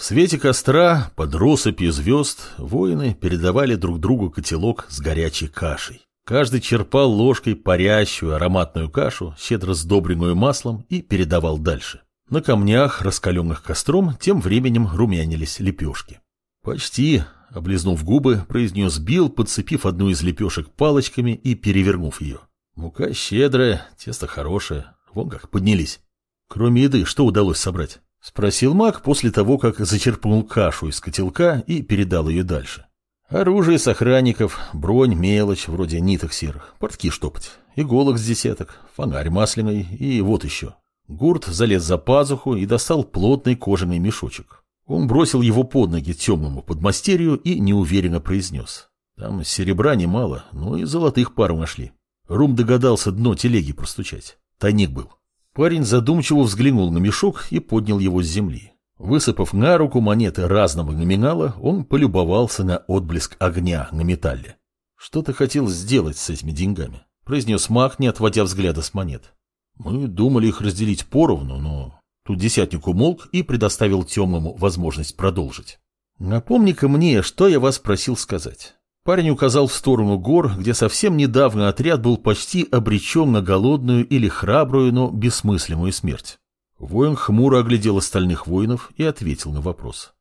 В свете костра, под россыпью звезд, воины передавали друг другу котелок с горячей кашей. Каждый черпал ложкой парящую ароматную кашу, щедро сдобренную маслом, и передавал дальше. На камнях, раскаленных костром, тем временем румянились лепешки. «Почти», — облизнув губы, произнес Билл, подцепив одну из лепешек палочками и перевернув ее. «Мука щедрая, тесто хорошее, вон как поднялись. Кроме еды, что удалось собрать?» — спросил маг после того, как зачерпнул кашу из котелка и передал ее дальше. Оружие с охранников, бронь, мелочь, вроде ниток серых, портки штопать, иголок с десяток, фонарь масляный и вот еще. Гурт залез за пазуху и достал плотный кожаный мешочек. Он бросил его под ноги темному подмастерью и неуверенно произнес. Там серебра немало, но и золотых пару нашли. Рум догадался дно телеги простучать. Тайник был. Парень задумчиво взглянул на мешок и поднял его с земли. Высыпав на руку монеты разного номинала, он полюбовался на отблеск огня на металле. «Что ты хотел сделать с этими деньгами?» – произнес маг, не отводя взгляда с монет. «Мы думали их разделить поровну, но...» Тут десятник умолк и предоставил темному возможность продолжить. «Напомни-ка мне, что я вас просил сказать. Парень указал в сторону гор, где совсем недавно отряд был почти обречен на голодную или храбрую, но бессмысленную смерть. Воин хмуро оглядел остальных воинов и ответил на вопрос.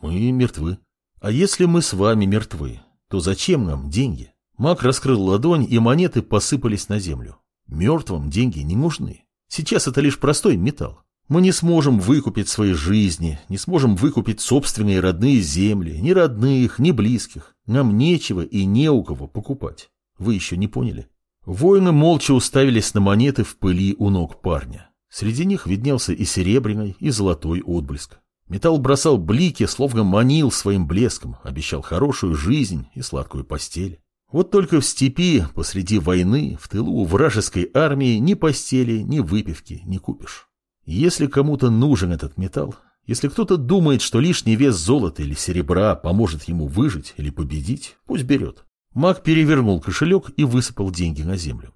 «Мы мертвы. А если мы с вами мертвы, то зачем нам деньги?» Маг раскрыл ладонь, и монеты посыпались на землю. Мертвым деньги не нужны. Сейчас это лишь простой металл. Мы не сможем выкупить свои жизни, не сможем выкупить собственные родные земли, ни родных, ни близких. Нам нечего и не у кого покупать. Вы еще не поняли? Воины молча уставились на монеты в пыли у ног парня. Среди них виднелся и серебряный, и золотой отблеск. Металл бросал блики, словно манил своим блеском, обещал хорошую жизнь и сладкую постель. Вот только в степи, посреди войны, в тылу вражеской армии ни постели, ни выпивки не купишь. Если кому-то нужен этот металл, если кто-то думает, что лишний вес золота или серебра поможет ему выжить или победить, пусть берет. Маг перевернул кошелек и высыпал деньги на землю.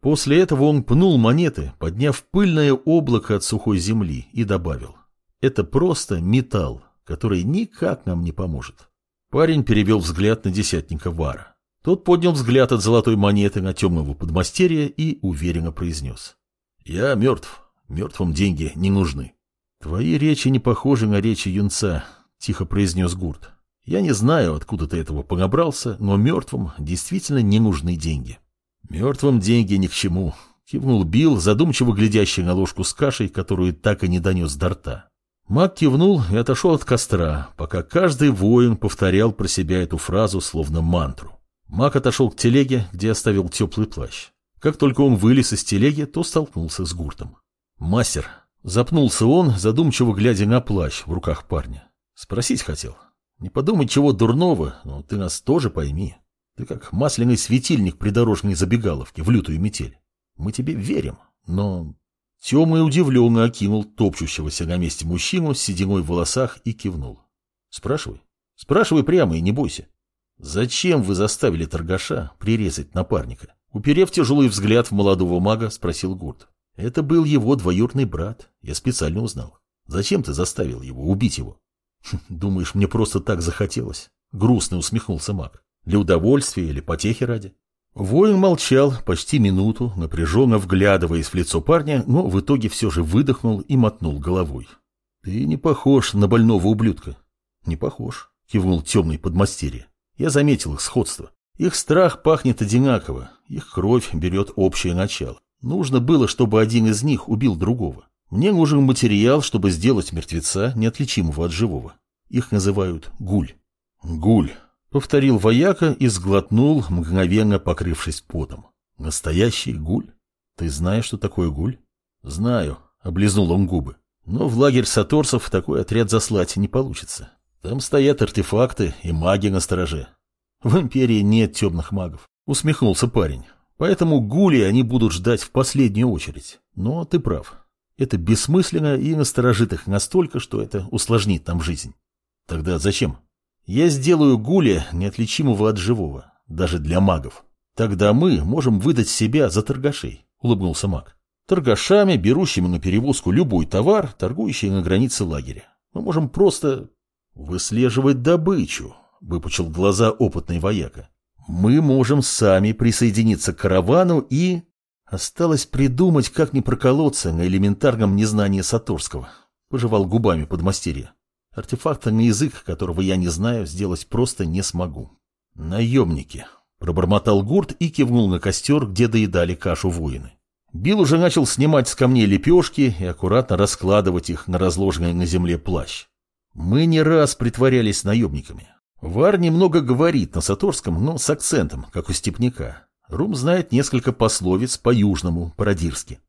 После этого он пнул монеты, подняв пыльное облако от сухой земли, и добавил. Это просто металл, который никак нам не поможет. Парень перевел взгляд на десятника Вара. Тот поднял взгляд от золотой монеты на темного подмастерья и уверенно произнес. «Я мертв. Мертвым деньги не нужны. Твои речи не похожи на речи юнца, тихо произнес Гурт. Я не знаю, откуда ты этого понабрался, но мертвым действительно не нужны деньги. Мертвым деньги ни к чему, кивнул Билл, задумчиво глядящий на ложку с кашей, которую так и не донес до рта. Маг кивнул и отошел от костра, пока каждый воин повторял про себя эту фразу словно мантру. Маг отошел к телеге, где оставил теплый плащ. Как только он вылез из телеги, то столкнулся с Гуртом. «Мастер!» — запнулся он, задумчиво глядя на плащ в руках парня. «Спросить хотел. Не подумай чего дурного, но ты нас тоже пойми. Ты как масляный светильник придорожной забегаловки в лютую метель. Мы тебе верим, но...» Темный удивленно окинул топчущегося на месте мужчину с сединой в волосах и кивнул. «Спрашивай. Спрашивай прямо и не бойся. Зачем вы заставили торгаша прирезать напарника?» Уперев тяжелый взгляд в молодого мага, спросил Гурт. Это был его двоюродный брат, я специально узнал. Зачем ты заставил его убить его? «Хм, думаешь, мне просто так захотелось? Грустно усмехнулся маг. Для удовольствия или потехи ради? Воин молчал почти минуту, напряженно вглядываясь в лицо парня, но в итоге все же выдохнул и мотнул головой. «Ты не похож на больного ублюдка». «Не похож», — кивнул темный подмастерье. «Я заметил их сходство. Их страх пахнет одинаково, их кровь берет общее начало. Нужно было, чтобы один из них убил другого. Мне нужен материал, чтобы сделать мертвеца, неотличимого от живого. Их называют гуль. Гуль, повторил вояка и сглотнул, мгновенно покрывшись потом. Настоящий гуль? Ты знаешь, что такое гуль? Знаю, облизнул он губы. Но в лагерь саторцев такой отряд заслать не получится. Там стоят артефакты и маги на стороже. В империи нет темных магов. Усмехнулся парень. Поэтому гули они будут ждать в последнюю очередь. Но ты прав. Это бессмысленно и насторожит их настолько, что это усложнит нам жизнь. Тогда зачем? Я сделаю гуля неотличимого от живого, даже для магов. Тогда мы можем выдать себя за торгашей, улыбнулся маг. Торгашами, берущими на перевозку любой товар, торгующие на границе лагеря. Мы можем просто... Выслеживать добычу, выпучил глаза опытный вояка. Мы можем сами присоединиться к каравану и... Осталось придумать, как не проколоться на элементарном незнании Сатурского. Пожевал губами подмастерье. Артефактный язык, которого я не знаю, сделать просто не смогу. Наемники. Пробормотал гурт и кивнул на костер, где доедали кашу воины. Билл уже начал снимать с камней лепешки и аккуратно раскладывать их на разложенный на земле плащ. Мы не раз притворялись наемниками. Вар немного говорит на Саторском, но с акцентом, как у степняка. Рум знает несколько пословиц по-южному, по-радирски.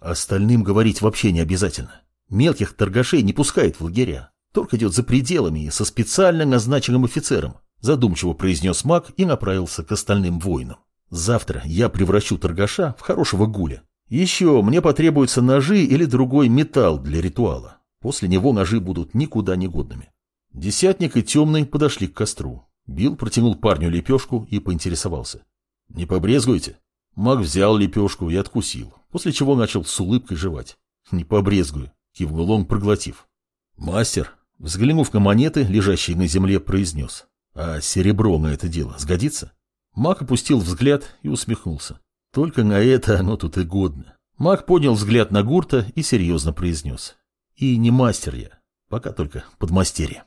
Остальным говорить вообще не обязательно. Мелких торгашей не пускает в лагеря. Торг идет за пределами и со специально назначенным офицером. Задумчиво произнес маг и направился к остальным воинам. Завтра я превращу торгаша в хорошего гуля. Еще мне потребуются ножи или другой металл для ритуала. После него ножи будут никуда не годными. Десятник и темный подошли к костру. Билл протянул парню лепешку и поинтересовался. «Не побрезгуйте?» Маг взял лепешку и откусил, после чего начал с улыбкой жевать. «Не побрезгую», — кивнул он, проглотив. «Мастер», взглянув на монеты, лежащие на земле, произнес. «А серебро на это дело сгодится?» Маг опустил взгляд и усмехнулся. Только на это оно тут и годно. Маг поднял взгляд на Гурта и серьезно произнес. И не мастер я, пока только подмастерье.